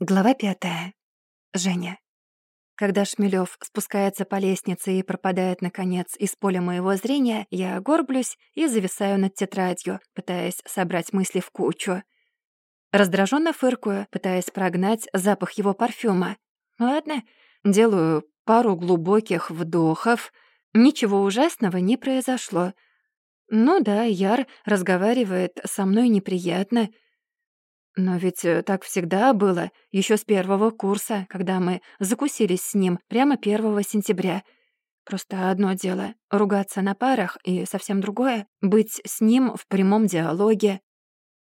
Глава пятая. Женя. Когда Шмелёв спускается по лестнице и пропадает, наконец, из поля моего зрения, я горблюсь и зависаю над тетрадью, пытаясь собрать мысли в кучу. Раздраженно фыркую, пытаясь прогнать запах его парфюма. Ладно, делаю пару глубоких вдохов. Ничего ужасного не произошло. Ну да, Яр разговаривает со мной неприятно — но ведь э, так всегда было, еще с первого курса, когда мы закусились с ним прямо 1 сентября. Просто одно дело — ругаться на парах, и совсем другое — быть с ним в прямом диалоге.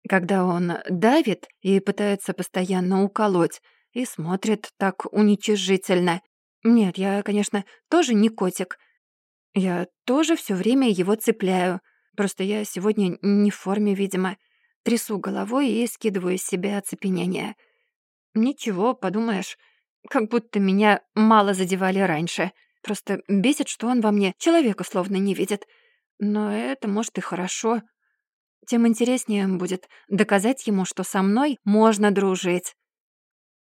Когда он давит и пытается постоянно уколоть, и смотрит так уничижительно. Нет, я, конечно, тоже не котик. Я тоже все время его цепляю. Просто я сегодня не в форме, видимо. Трясу головой и скидываю с себя оцепенение. Ничего, подумаешь, как будто меня мало задевали раньше. Просто бесит, что он во мне человека словно не видит. Но это, может, и хорошо. Тем интереснее будет доказать ему, что со мной можно дружить.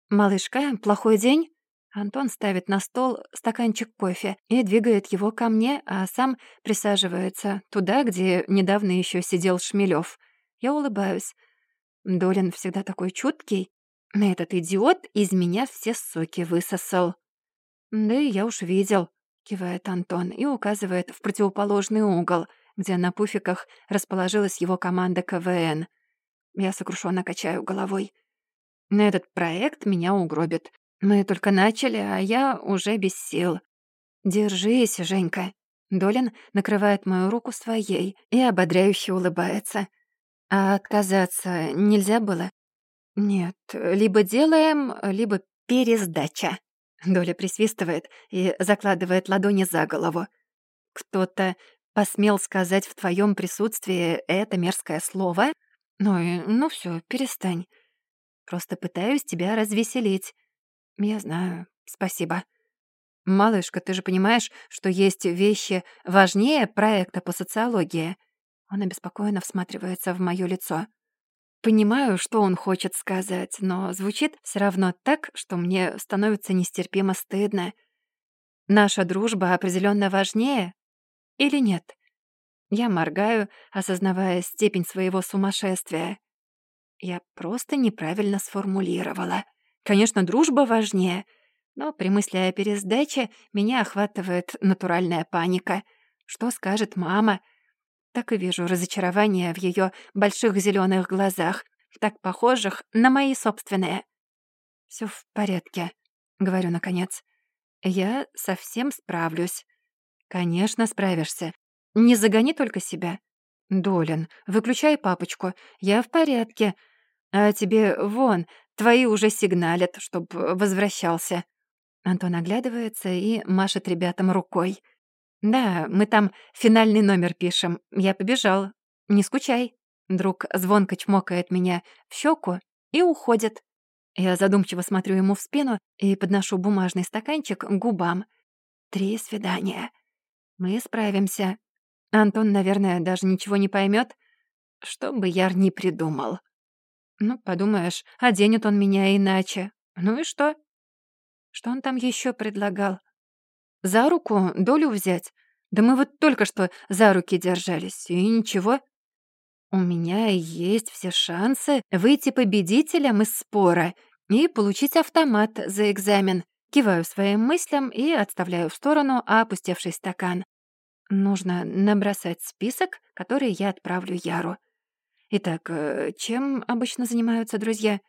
«Малышка, плохой день?» Антон ставит на стол стаканчик кофе и двигает его ко мне, а сам присаживается туда, где недавно еще сидел Шмелев — я улыбаюсь. Долин всегда такой чуткий. Этот идиот из меня все соки высосал. Да и я уж видел, кивает Антон и указывает в противоположный угол, где на пуфиках расположилась его команда КВН. Я сокрушенно качаю головой. Этот проект меня угробит. Мы только начали, а я уже без сил. Держись, Женька. Долин накрывает мою руку своей и ободряюще улыбается. А отказаться нельзя было? Нет, либо делаем, либо пересдача. Доля присвистывает и закладывает ладони за голову. Кто-то посмел сказать в твоем присутствии это мерзкое слово? Ну ну все, перестань. Просто пытаюсь тебя развеселить. Я знаю, спасибо. Малышка, ты же понимаешь, что есть вещи важнее проекта по социологии — он обеспокоенно всматривается в моё лицо. Понимаю, что он хочет сказать, но звучит все равно так, что мне становится нестерпимо стыдно. Наша дружба определенно важнее или нет? Я моргаю, осознавая степень своего сумасшествия. Я просто неправильно сформулировала. Конечно, дружба важнее, но при мысли о пересдаче меня охватывает натуральная паника. Что скажет мама — так и вижу разочарование в ее больших зеленых глазах, так похожих на мои собственные. Все в порядке», — говорю наконец. «Я совсем справлюсь». «Конечно, справишься. Не загони только себя». «Долин, выключай папочку. Я в порядке. А тебе вон, твои уже сигналят, чтоб возвращался». Антон оглядывается и машет ребятам рукой. «Да, мы там финальный номер пишем. Я побежал. Не скучай». Друг звонко чмокает меня в щеку и уходит. Я задумчиво смотрю ему в спину и подношу бумажный стаканчик к губам. Три свидания. Мы справимся. Антон, наверное, даже ничего не поймет, что бы Яр не придумал. Ну, подумаешь, оденет он меня иначе. Ну и что? Что он там еще предлагал? За руку долю взять? Да мы вот только что за руки держались, и ничего. У меня есть все шансы выйти победителем из спора и получить автомат за экзамен. Киваю своим мыслям и отставляю в сторону опустевший стакан. Нужно набросать список, который я отправлю Яру. Итак, э, чем обычно занимаются друзья?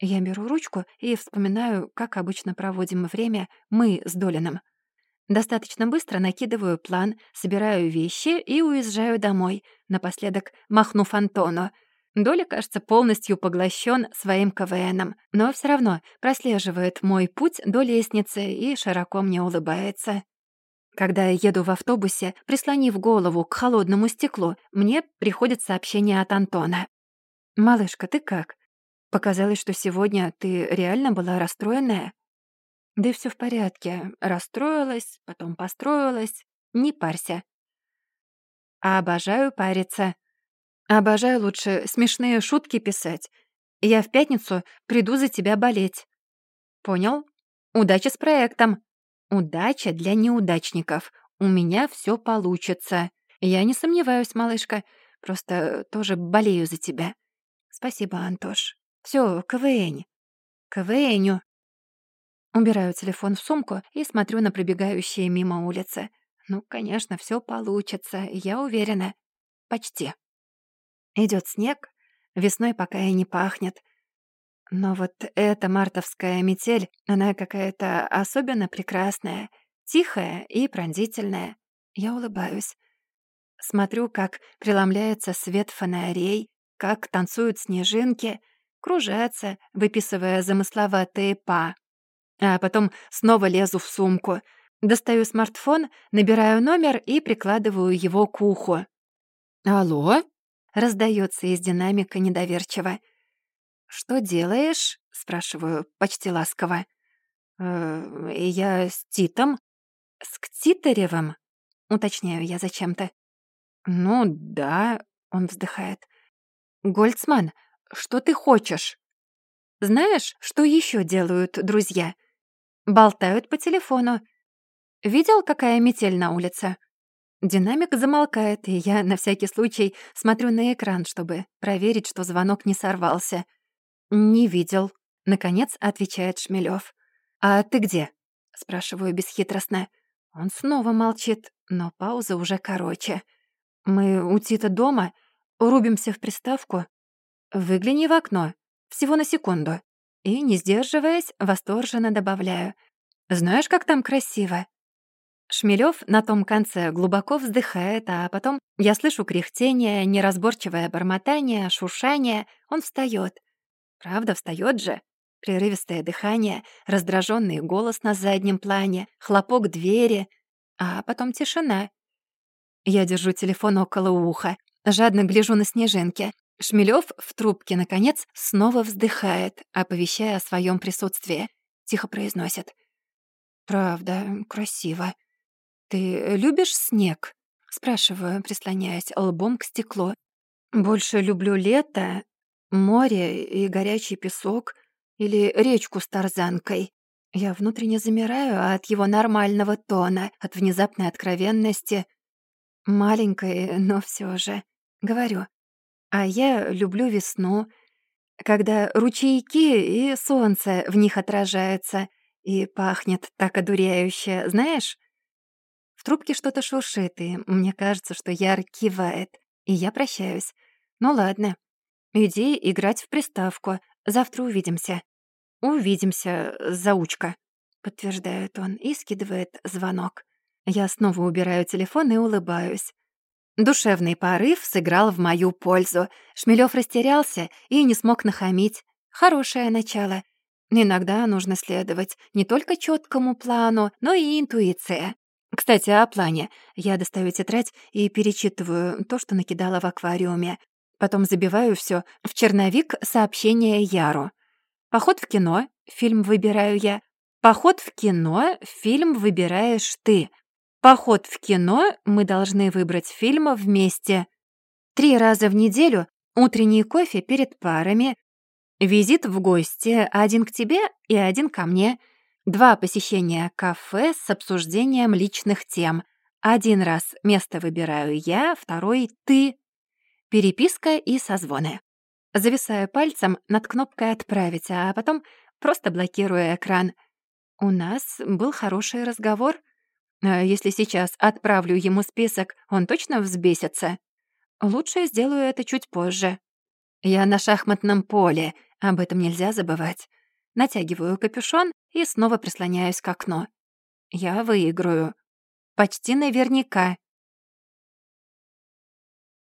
Я беру ручку и вспоминаю, как обычно проводим время мы с Долином. Достаточно быстро накидываю план, собираю вещи и уезжаю домой, напоследок махнув Антону. Доля, кажется, полностью поглощен своим КВНом, но все равно прослеживает мой путь до лестницы и широко мне улыбается. Когда я еду в автобусе, прислонив голову к холодному стеклу, мне приходит сообщение от Антона. «Малышка, ты как? Показалось, что сегодня ты реально была расстроенная?» Да и все в порядке. Расстроилась, потом построилась. Не парься. А обожаю париться. Обожаю лучше смешные шутки писать. Я в пятницу приду за тебя болеть». «Понял. Удачи с проектом». «Удача для неудачников. У меня все получится. Я не сомневаюсь, малышка. Просто тоже болею за тебя». «Спасибо, Антош. Все, КВН». «КВНю». Убираю телефон в сумку и смотрю на пробегающие мимо улицы. Ну, конечно, все получится, я уверена. Почти. Идет снег, весной пока и не пахнет. Но вот эта мартовская метель, она какая-то особенно прекрасная, тихая и пронзительная. Я улыбаюсь. Смотрю, как преломляется свет фонарей, как танцуют снежинки, кружатся, выписывая замысловатые па. А потом снова лезу в сумку, достаю смартфон, набираю номер и прикладываю его к уху. «Алло?» — раздается из динамика недоверчиво. «Что делаешь?» — спрашиваю почти ласково. «Э, «Я с Титом». «С Ктитаревым?» — уточняю я зачем-то. «Ну да», — он вздыхает. «Гольцман, что ты хочешь?» «Знаешь, что еще делают друзья?» Болтают по телефону. Видел, какая метель на улице? Динамик замолкает, и я на всякий случай смотрю на экран, чтобы проверить, что звонок не сорвался. «Не видел», — наконец отвечает Шмелёв. «А ты где?» — спрашиваю бесхитростно. Он снова молчит, но пауза уже короче. Мы у Тита дома, рубимся в приставку. Выгляни в окно, всего на секунду. И, не сдерживаясь, восторженно добавляю. «Знаешь, как там красиво?» Шмелёв на том конце глубоко вздыхает, а потом я слышу кряхтение, неразборчивое бормотание, шуршание. Он встаёт. Правда, встаёт же. Прерывистое дыхание, раздражённый голос на заднем плане, хлопок двери, а потом тишина. Я держу телефон около уха, жадно гляжу на снежинки. Шмелёв в трубке, наконец, снова вздыхает, оповещая о своем присутствии. Тихо произносит. «Правда, красиво. Ты любишь снег?» Спрашиваю, прислоняясь лбом к стеклу. «Больше люблю лето, море и горячий песок или речку с тарзанкой. Я внутренне замираю от его нормального тона, от внезапной откровенности. Маленькой, но все же. Говорю, а я люблю весну, когда ручейки и солнце в них отражается, и пахнет так одуряюще, знаешь? В трубке что-то шуршит, и мне кажется, что Яр кивает, и я прощаюсь. Ну ладно, иди играть в приставку, завтра увидимся. Увидимся, заучка, подтверждает он и скидывает звонок. Я снова убираю телефон и улыбаюсь. Душевный порыв сыграл в мою пользу. Шмелёв растерялся и не смог нахамить. Хорошее начало. Иногда нужно следовать не только четкому плану, но и интуиция. Кстати, о плане. Я достаю тетрадь и перечитываю то, что накидала в аквариуме. Потом забиваю все в черновик сообщения Яру. Поход в кино, фильм выбираю я. Поход в кино, фильм выбираешь ты. Поход в кино мы должны выбрать фильм вместе. Три раза в неделю утренний кофе перед парами. Визит в гости, один к тебе и один ко мне. Два посещения кафе с обсуждением личных тем. Один раз место выбираю я, второй — ты. Переписка и созвоны. Зависаю пальцем над кнопкой «Отправить», а потом просто блокирую экран. У нас был хороший разговор — если сейчас отправлю ему список, он точно взбесится? Лучше сделаю это чуть позже. Я на шахматном поле, об этом нельзя забывать. Натягиваю капюшон и снова прислоняюсь к окну. Я выиграю. Почти наверняка.